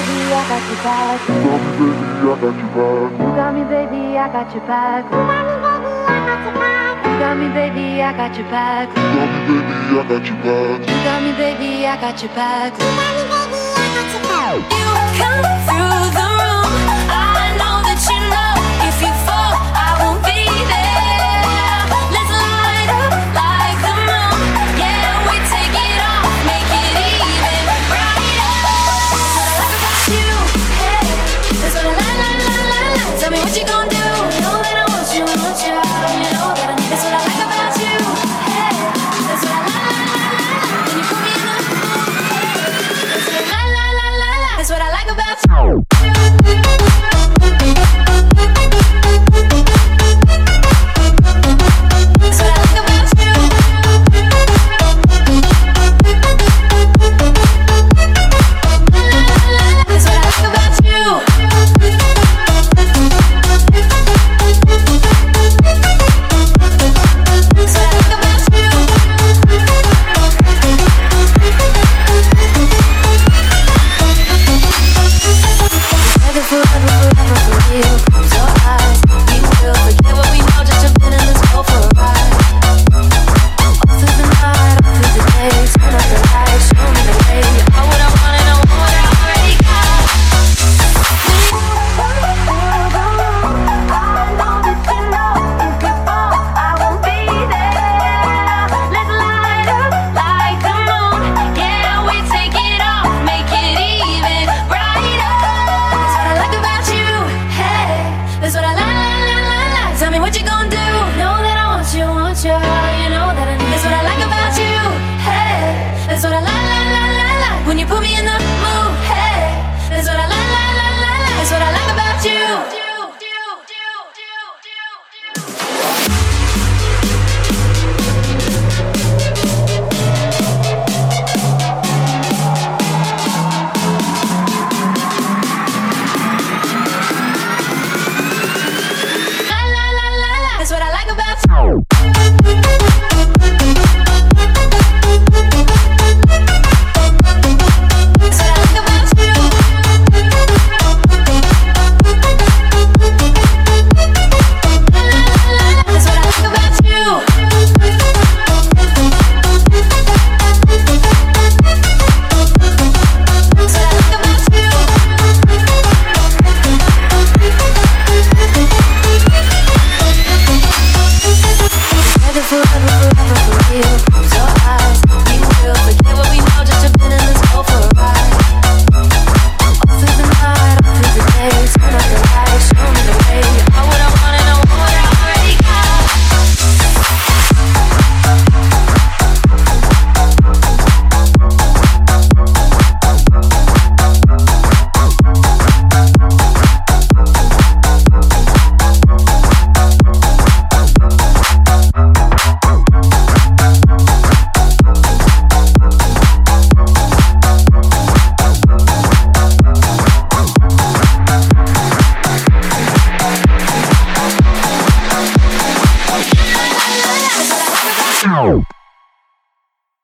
You got me, baby, I got your back. You got me, baby, I got your back. You got me, baby, I got your back. You got me, baby, I got your back. You got me, baby, I got your back. You got me, baby, I got your back. You got me, baby. I got your back. what you gonna do? Know that I want you, want you.